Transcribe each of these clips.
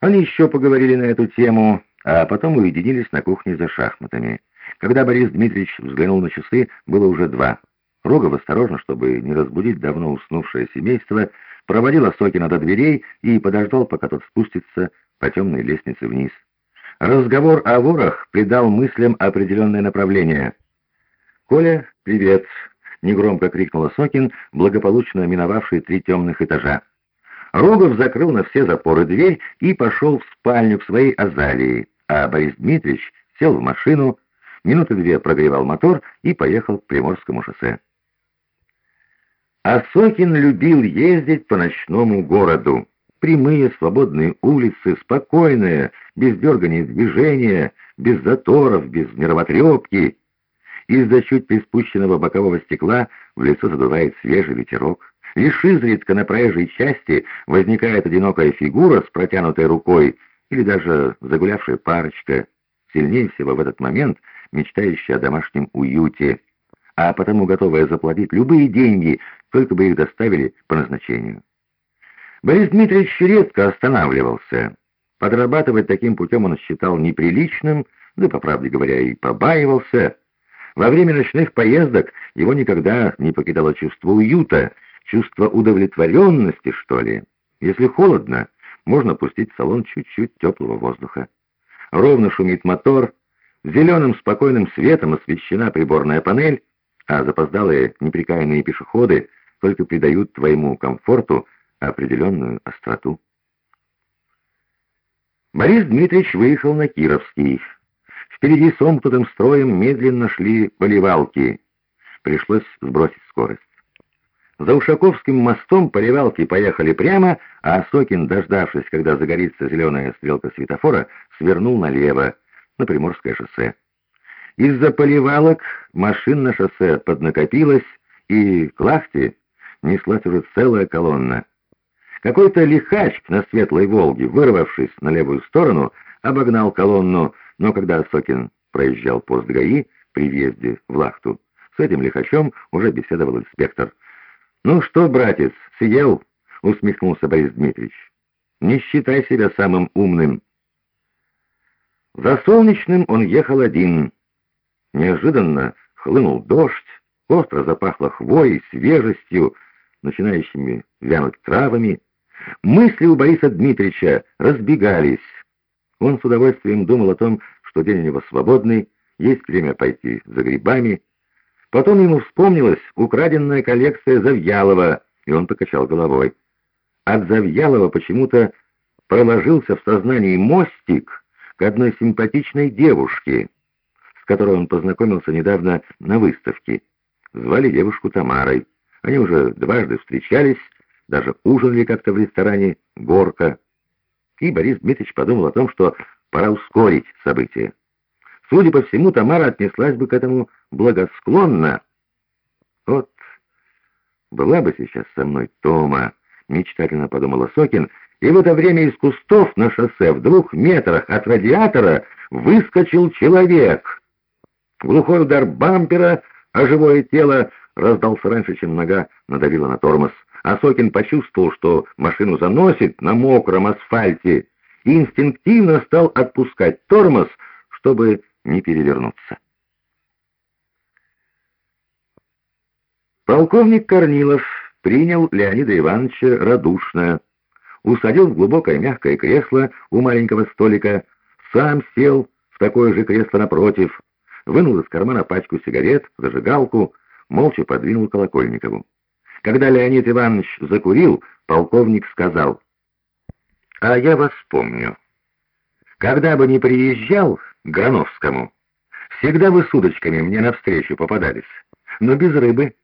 Они еще поговорили на эту тему, а потом уединились на кухне за шахматами. Когда Борис Дмитриевич взглянул на часы, было уже два. Рогов осторожно, чтобы не разбудить давно уснувшее семейство, проводил Осокина до дверей и подождал, пока тот спустится по темной лестнице вниз. Разговор о ворах придал мыслям определенное направление. «Коля, привет!» — негромко крикнул Осокин, благополучно миновавший три темных этажа. Рогов закрыл на все запоры дверь и пошел в спальню к своей Азалии, а Борис Дмитриевич сел в машину, минуты две прогревал мотор и поехал к Приморскому шоссе. Осокин любил ездить по ночному городу. Прямые свободные улицы, спокойные, без дергания движения, без заторов, без нервотрепки. Из-за чуть приспущенного бокового стекла в лицо задувает свежий ветерок. Лишь изредка на проезжей части возникает одинокая фигура с протянутой рукой или даже загулявшая парочка, сильнее всего в этот момент мечтающая о домашнем уюте, а потому готовая заплатить любые деньги, только бы их доставили по назначению. Борис Дмитриевич редко останавливался. Подрабатывать таким путем он считал неприличным, да, по правде говоря, и побаивался. Во время ночных поездок его никогда не покидало чувство уюта, чувство удовлетворенности, что ли. Если холодно, можно пустить в салон чуть-чуть теплого воздуха. Ровно шумит мотор, зеленым спокойным светом освещена приборная панель, а запоздалые неприкаянные пешеходы только придают твоему комфорту определенную остроту. Борис Дмитриевич выехал на Кировский. Впереди сомкнутым строем медленно шли поливалки. Пришлось сбросить скорость. За Ушаковским мостом поливалки поехали прямо, а Сокин, дождавшись, когда загорится зеленая стрелка светофора, свернул налево, на Приморское шоссе. Из-за поливалок машин на шоссе поднакопилось, и к лахте неслась уже целая колонна. Какой-то лихач на светлой «Волге», вырвавшись на левую сторону, обогнал колонну, но когда Сокин проезжал пост ГАИ при въезде в Лахту, с этим лихачом уже беседовал инспектор. «Ну что, братец, съел?» — усмехнулся Борис Дмитриевич. «Не считай себя самым умным». За солнечным он ехал один. Неожиданно хлынул дождь, остро запахло хвоей, свежестью, начинающими вянуть травами. Мысли у Бориса Дмитриевича разбегались. Он с удовольствием думал о том, что день у него свободный, есть время пойти за грибами, Потом ему вспомнилась украденная коллекция Завьялова, и он покачал головой. От Завьялова почему-то проложился в сознании мостик к одной симпатичной девушке, с которой он познакомился недавно на выставке. Звали девушку Тамарой. Они уже дважды встречались, даже ужинали как-то в ресторане «Горка». И Борис Дмитриевич подумал о том, что пора ускорить события. Судя по всему, Тамара отнеслась бы к этому благосклонно. Вот была бы сейчас со мной Тома, мечтательно подумала Сокин, и в это время из кустов на шоссе в двух метрах от радиатора выскочил человек. Глухой удар бампера, а живое тело раздался раньше, чем нога надавила на тормоз. А Сокин почувствовал, что машину заносит на мокром асфальте, и инстинктивно стал отпускать тормоз, чтобы не перевернуться. Полковник Корнилов принял Леонида Ивановича радушно, усадил в глубокое мягкое кресло у маленького столика, сам сел в такое же кресло напротив, вынул из кармана пачку сигарет, зажигалку, молча подвинул Колокольникову. Когда Леонид Иванович закурил, полковник сказал, «А я вас помню. Когда бы не приезжал к Грановскому, всегда вы с удочками мне навстречу попадались, но без рыбы».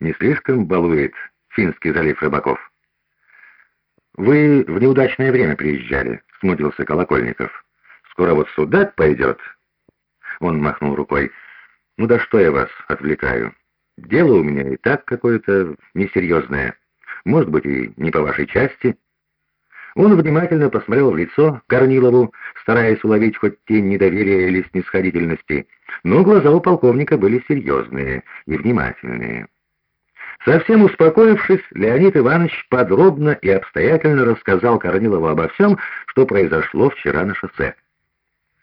Не слишком балует Финский залив рыбаков? «Вы в неудачное время приезжали», — смутился Колокольников. «Скоро вот сюда пойдет». Он махнул рукой. «Ну да что я вас отвлекаю? Дело у меня и так какое-то несерьезное. Может быть, и не по вашей части». Он внимательно посмотрел в лицо Корнилову, стараясь уловить хоть тень недоверия или снисходительности, но глаза у полковника были серьезные и внимательные. Совсем успокоившись, Леонид Иванович подробно и обстоятельно рассказал Корнилову обо всем, что произошло вчера на шоссе.